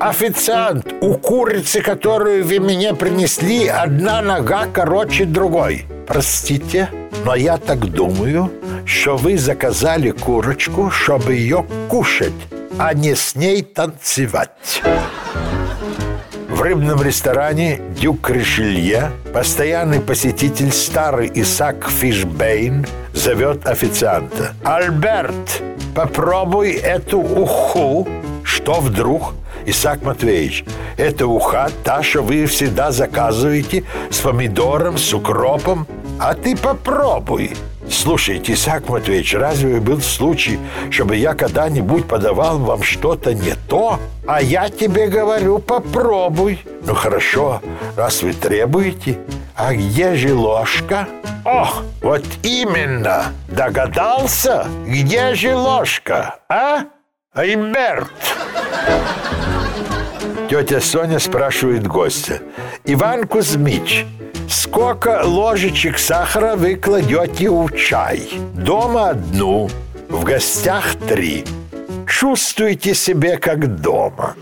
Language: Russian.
Официант, у курицы, которую вы мне принесли, одна нога короче другой. Простите, но я так думаю, что вы заказали курочку, чтобы ее кушать, а не с ней танцевать. В рыбном ресторане «Дюк Ришелье» постоянный посетитель старый Исаак Фишбейн зовет официанта. «Альберт, попробуй эту уху». Что вдруг? Исаак Матвеевич, это уха, та, что вы всегда заказываете с помидором, с укропом. А ты попробуй. Слушайте, Исаак Матвеевич, разве был случай, чтобы я когда-нибудь подавал вам что-то не то? А я тебе говорю, попробуй. Ну хорошо, раз вы требуете. А где же ложка? Ох, вот именно. Догадался? Где же ложка, а? Альберт. Тетя Соня спрашивает гостя. Иван Кузьмич, сколько ложечек сахара вы кладете в чай? Дома одну, в гостях три. Чувствуйте себя как дома.